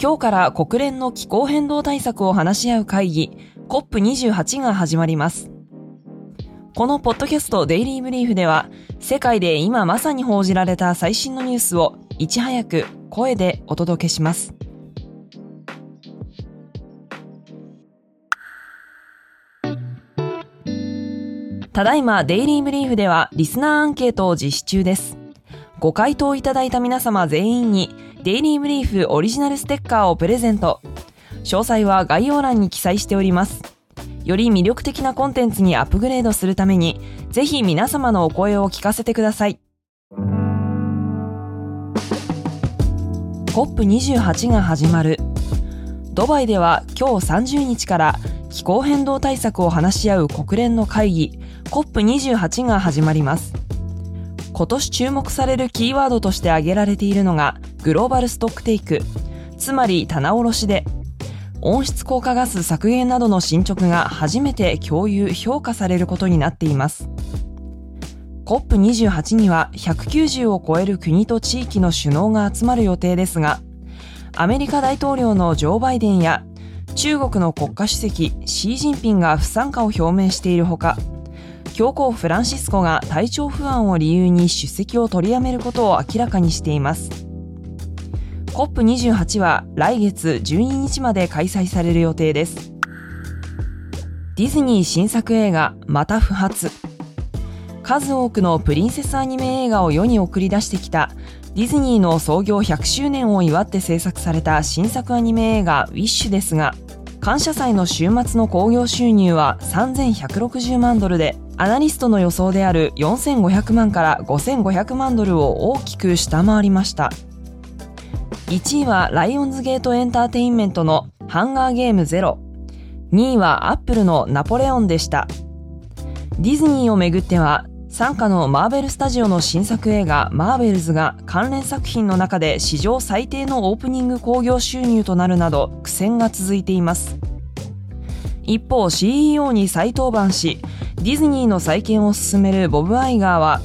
今日から国連の気候変動対策を話し合う会議 COP28 が始まります。このポッドキャストデイリーブリーフでは世界で今まさに報じられた最新のニュースをいち早く声でお届けします。ただいまデイリーブリーフではリスナーアンケートを実施中です。ご回答いただいた皆様全員にデイリーブリーフオリジナルステッカーをプレゼント。詳細は概要欄に記載しております。より魅力的なコンテンツにアップグレードするために、ぜひ皆様のお声を聞かせてください。COP28 が始まる。ドバイでは今日30日から気候変動対策を話し合う国連の会議 COP28 が始まります。今年注目されるキーワードとして挙げられているのがグローバルストックテイク、つまり棚卸しで、温室効果ガス削減などの進捗が初めて共有、評価されることになっています。COP28 には190を超える国と地域の首脳が集まる予定ですが、アメリカ大統領のジョー・バイデンや中国の国家主席シー・ジンピンが不参加を表明しているほか、教皇フランシスコが体調不安を理由に出席を取りやめることを明らかにしています。COP28 は来月12日まで開催される予定です。ディズニー新作映画また不発。数多くのプリンセスアニメ映画を世に送り出してきたディズニーの創業100周年を祝って制作された新作アニメ映画ウィッシュですが、感謝祭の週末の興行収入は3160万ドルで、アナリストの予想である4500万から5500万ドルを大きく下回りました。1位はライオンズゲートエンターテインメントのハンガーゲームゼロ。2位はアップルのナポレオンでした。ディズニーをめぐっては、傘下のマーベルスタジオの新作映画マーベルズが関連作品の中で史上最低のオープニング興行収入となるなど苦戦が続いています。一方 CEO に再登板し、ディズニーの再建を進めるボブ・アイガーは、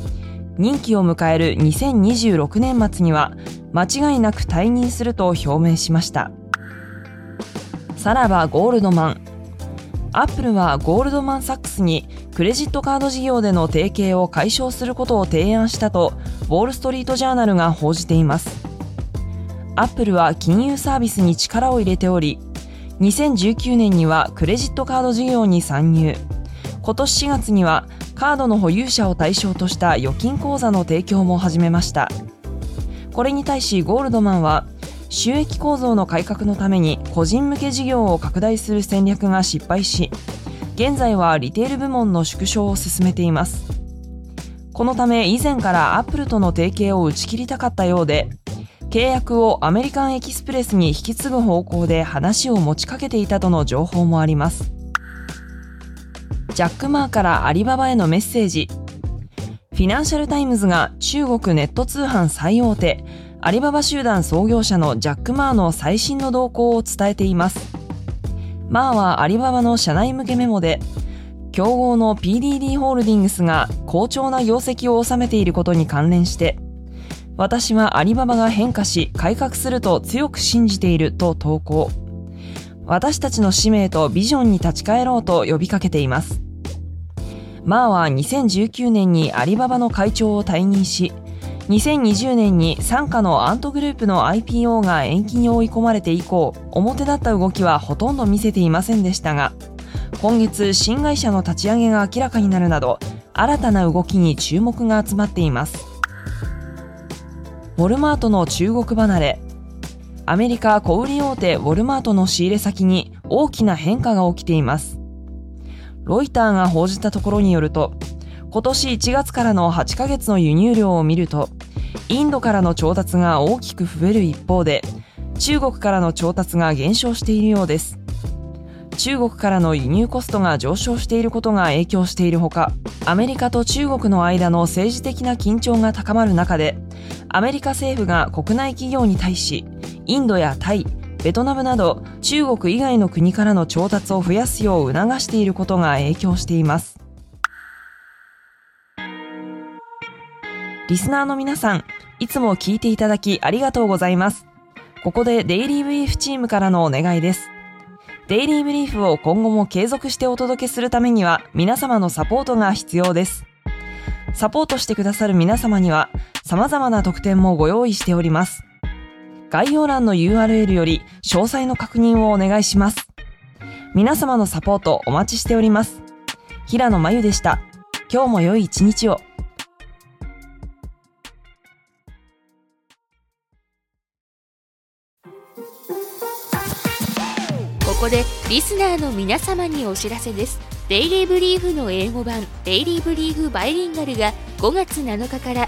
任期を迎える2026年末には間違いなく退任すると表明しました。さらばゴールドマン。アップルはゴールドマン・サックスにクレジットカード事業での提携を解消することを提案したと、ウォール・ストリート・ジャーナルが報じています。アップルは金融サービスに力を入れており、2019年にはクレジットカード事業に参入。今年4月にはカードの保有者を対象とした預金口座の提供も始めました。これに対しゴールドマンは収益構造の改革のために個人向け事業を拡大する戦略が失敗し現在はリテール部門の縮小を進めていますこのため以前からアップルとの提携を打ち切りたかったようで契約をアメリカンエキスプレスに引き継ぐ方向で話を持ちかけていたとの情報もありますジャック・マーからアリババへのメッセージフィナンシャルタイムズが中国ネット通販最大手、アリババ集団創業者のジャック・マーの最新の動向を伝えています。マーはアリババの社内向けメモで、競合の PDD ホールディングスが好調な業績を収めていることに関連して、私はアリババが変化し改革すると強く信じていると投稿。私たちの使命とビジョンに立ち返ろうと呼びかけています。マーは2019年にアリババの会長を退任し、2020年に傘下のアントグループの IPO が延期に追い込まれて以降表立った動きはほとんど見せていませんでしたが今月新会社の立ち上げが明らかになるなど新たな動きに注目が集まっています。ウォルマートの中国離れアメリカ小売大手ウォルマートの仕入れ先に大きな変化が起きています。ロイターが報じたところによると今年1月からの8ヶ月の輸入量を見るとインドからの調達が大きく増える一方で中国からの調達が減少しているようです。中国からの輸入コストが上昇していることが影響しているほかアメリカと中国の間の政治的な緊張が高まる中でアメリカ政府が国内企業に対しインドやタイベトナムなど中国以外の国からの調達を増やすよう促していることが影響していますリスナーの皆さん、いつも聞いていただきありがとうございます。ここでデイリーブリーフチームからのお願いです。デイリーブリーフを今後も継続してお届けするためには皆様のサポートが必要です。サポートしてくださる皆様には様々な特典もご用意しております。概要欄の URL より詳細の確認をお願いします。皆様のサポートお待ちしております。平野真由でした。今日も良い一日を。ここでリスナーの皆様にお知らせですデイリーブリーフの英語版デイリーブリーフバイリンガルが5月7日から